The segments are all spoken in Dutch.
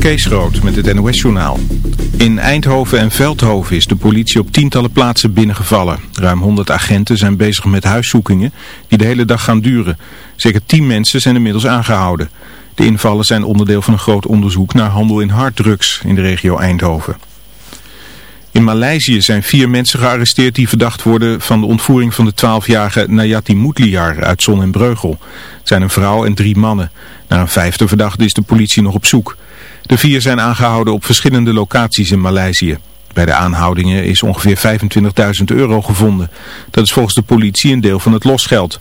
Kees Rood met het NOS-journaal. In Eindhoven en Veldhoven is de politie op tientallen plaatsen binnengevallen. Ruim 100 agenten zijn bezig met huiszoekingen die de hele dag gaan duren. Zeker 10 mensen zijn inmiddels aangehouden. De invallen zijn onderdeel van een groot onderzoek naar handel in harddrugs in de regio Eindhoven. In Maleisië zijn vier mensen gearresteerd die verdacht worden van de ontvoering van de 12-jarige Nayati Moetliar uit Zon en Breugel. Het zijn een vrouw en drie mannen. Naar een vijfde verdachte is de politie nog op zoek. De vier zijn aangehouden op verschillende locaties in Maleisië. Bij de aanhoudingen is ongeveer 25.000 euro gevonden. Dat is volgens de politie een deel van het losgeld.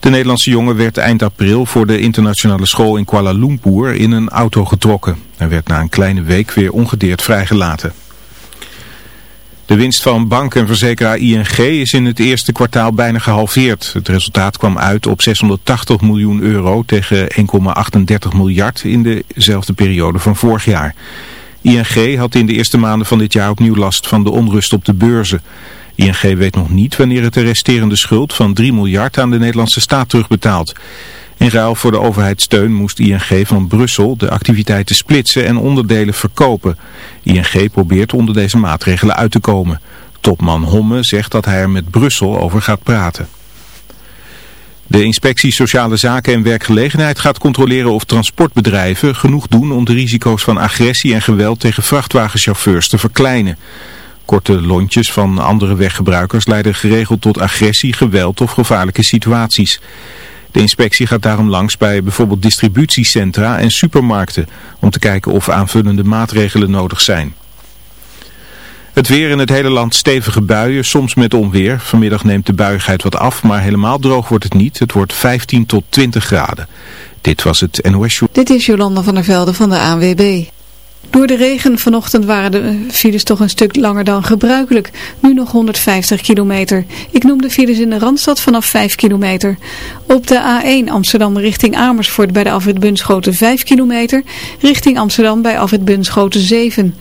De Nederlandse jongen werd eind april voor de internationale school in Kuala Lumpur in een auto getrokken. Hij werd na een kleine week weer ongedeerd vrijgelaten. De winst van bank en verzekeraar ING is in het eerste kwartaal bijna gehalveerd. Het resultaat kwam uit op 680 miljoen euro tegen 1,38 miljard in dezelfde periode van vorig jaar. ING had in de eerste maanden van dit jaar opnieuw last van de onrust op de beurzen. ING weet nog niet wanneer het de resterende schuld van 3 miljard aan de Nederlandse staat terugbetaalt. In ruil voor de overheidssteun moest ING van Brussel de activiteiten splitsen en onderdelen verkopen. ING probeert onder deze maatregelen uit te komen. Topman Homme zegt dat hij er met Brussel over gaat praten. De inspectie Sociale Zaken en Werkgelegenheid gaat controleren of transportbedrijven genoeg doen om de risico's van agressie en geweld tegen vrachtwagenchauffeurs te verkleinen. Korte lontjes van andere weggebruikers leiden geregeld tot agressie, geweld of gevaarlijke situaties. De inspectie gaat daarom langs bij bijvoorbeeld distributiecentra en supermarkten om te kijken of aanvullende maatregelen nodig zijn. Het weer in het hele land stevige buien, soms met onweer. Vanmiddag neemt de buigheid wat af, maar helemaal droog wordt het niet. Het wordt 15 tot 20 graden. Dit was het NOS Show. Dit is Jolanda van der Velde van de ANWB. Door de regen vanochtend waren de files toch een stuk langer dan gebruikelijk. Nu nog 150 kilometer. Ik noem de files in de Randstad vanaf 5 kilometer. Op de A1 Amsterdam richting Amersfoort bij de afrit Bunschoten 5 kilometer. Richting Amsterdam bij afrit Bunschoten 7.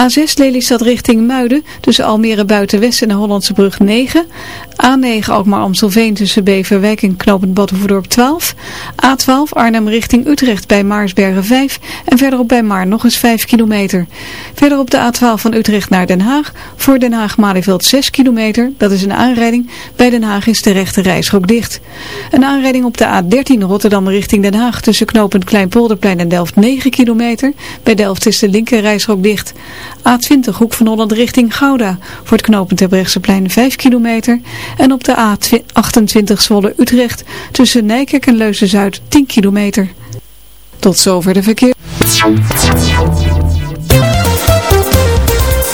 A6 Lelystad richting Muiden tussen Almere Buitenwest en Hollandse Brug 9. A9 Alkmaar Amstelveen tussen Beverwijk en Knopend Badhoevedorp 12. A12 Arnhem richting Utrecht bij Maarsbergen 5. En verderop bij Maar nog eens 5 kilometer. Verder op de A12 van Utrecht naar Den Haag. Voor Den Haag-Malieveld 6 kilometer. Dat is een aanrijding. Bij Den Haag is de rechte reisrook dicht. Een aanrijding op de A13 Rotterdam richting Den Haag. Tussen knooppunt Kleinpolderplein en Delft 9 kilometer. Bij Delft is de linker reisrook dicht. A20 Hoek van Holland richting Gouda. Voor het knooppunt Terbrechtseplein 5 kilometer. En op de A28 Zwolle Utrecht. Tussen Nijkerk en Leuzen-Zuid 10 kilometer. Tot zover de verkeer.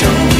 show.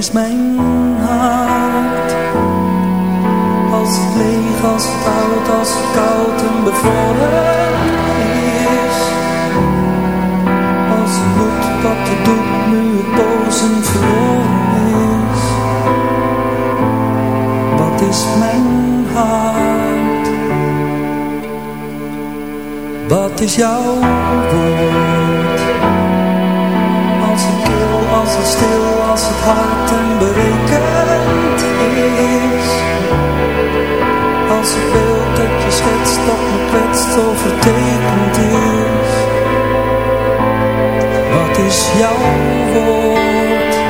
Is mijn hart? Als leeg, als oud, als koud en bevroren is. Als bloed wat het doet nu het bozen verloren is. Wat is mijn hart? Wat is jouw woord als het stil als het hart en berekend is. Als het beeld dat je schetst dat me kwetst overtekend is. Wat is jouw woord?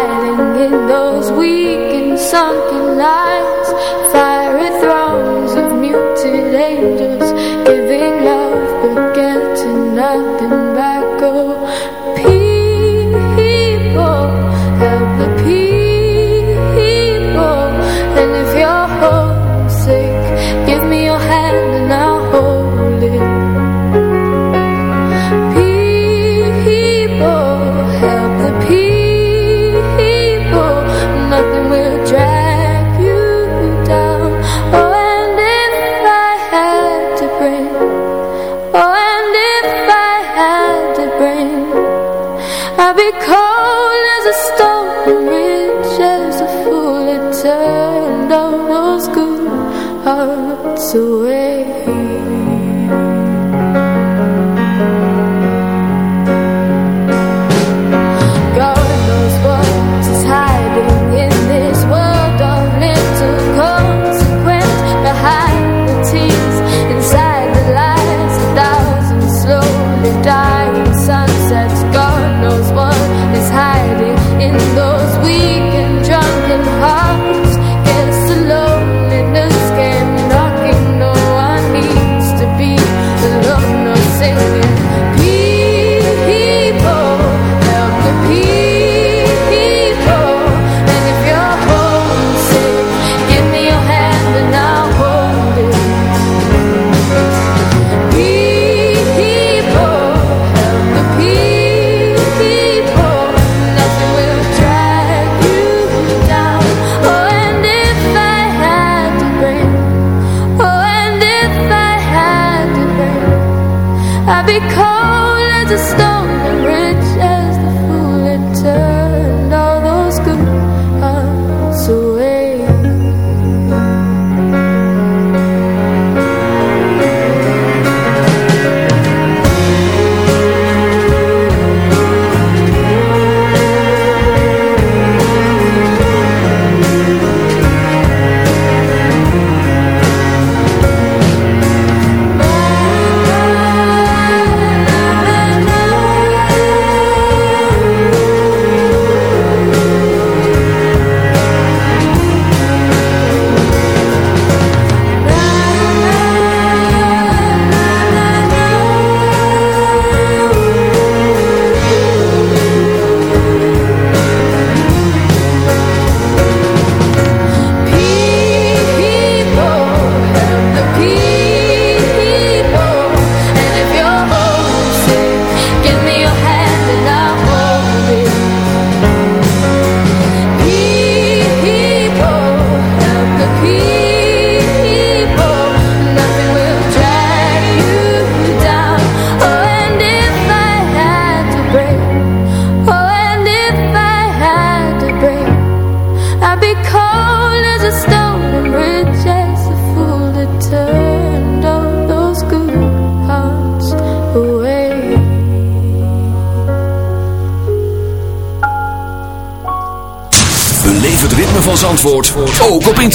hiding in those weak and sunken lines. be cold as a stone.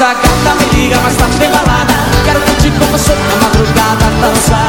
dança, gata me liga, mas tá bem balada Quero curtir com você na madrugada Dançar,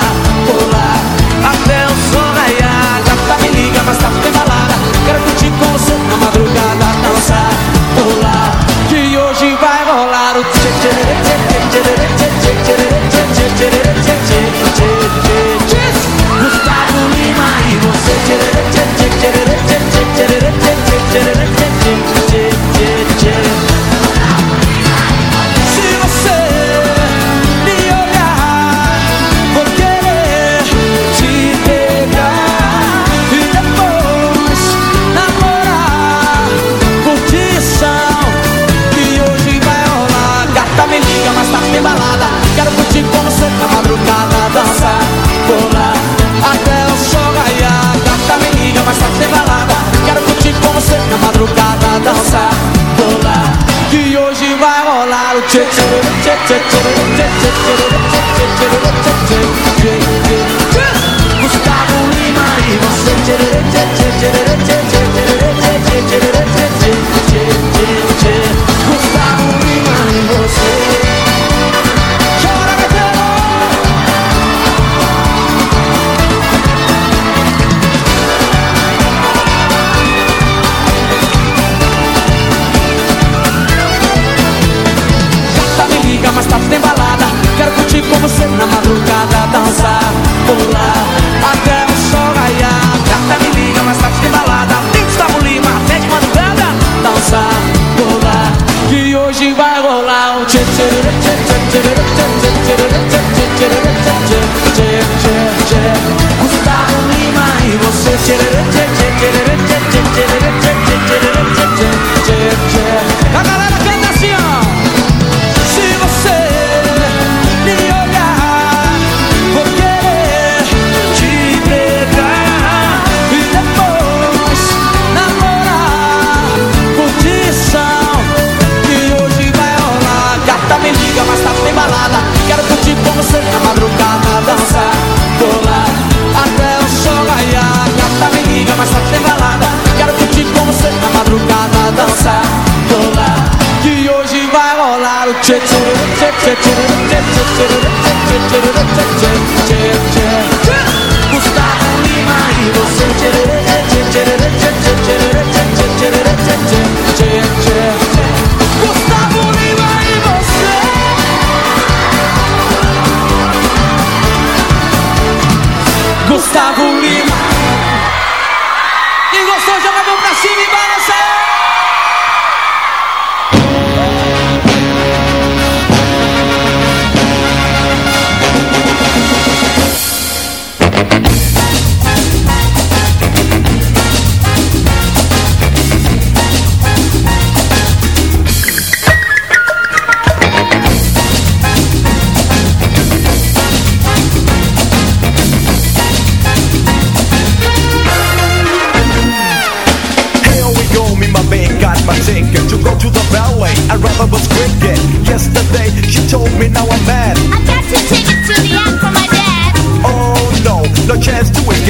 que hoje vai rolar o tchê tchê tchê tchê tchê tchê tchê tchê tchê tchê tchê tchê tchê Gustavo Lima e você tchê tchê pular. Que hoje vai rolar o tchê tchê tchê tchê tchê tchê Gustavo Lima e você tchê tchê tchê tchê tchê tchê tchê tchê tchê e você Gustavo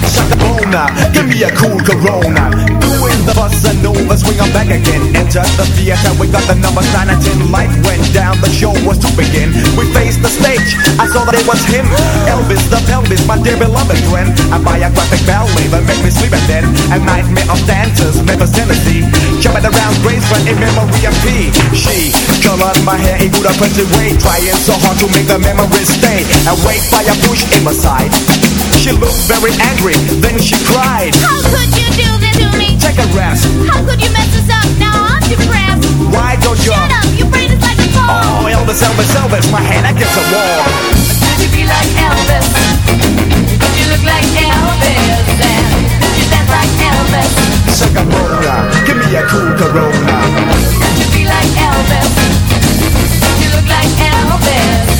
like Elvis? Shaka Bona, give me a cool Corona. Doing the bossa nova, swing on back again. Enter the theater, we got the number 9 and 10. Light went down, the show was to begin. We faced the stage, I saw that it was him. Elvis the pelvis, my dear beloved friend. A biographic ballet that made me sleep at then. A nightmare of dancers, Memphis, Tennessee. Jumping around Graceland in memory of P. She colored my hair in good oppressive way. Trying so hard to make the memories stay. And wait by a bush in my side. She looked very angry, then she cried. How could you do this to me? Take a rest. How could you mess us up? Now I'm depressed. Why don't you? Shut up, your brain is like a phone. Oh, Elvis, Elvis, Elvis, my hand against the wall. Could you be like Elvis? Could you look like Elvis? And could you dance like Elvis? Shaka Bona, give me me a cool Corona. Could you be like Elvis? Could you look like Elvis?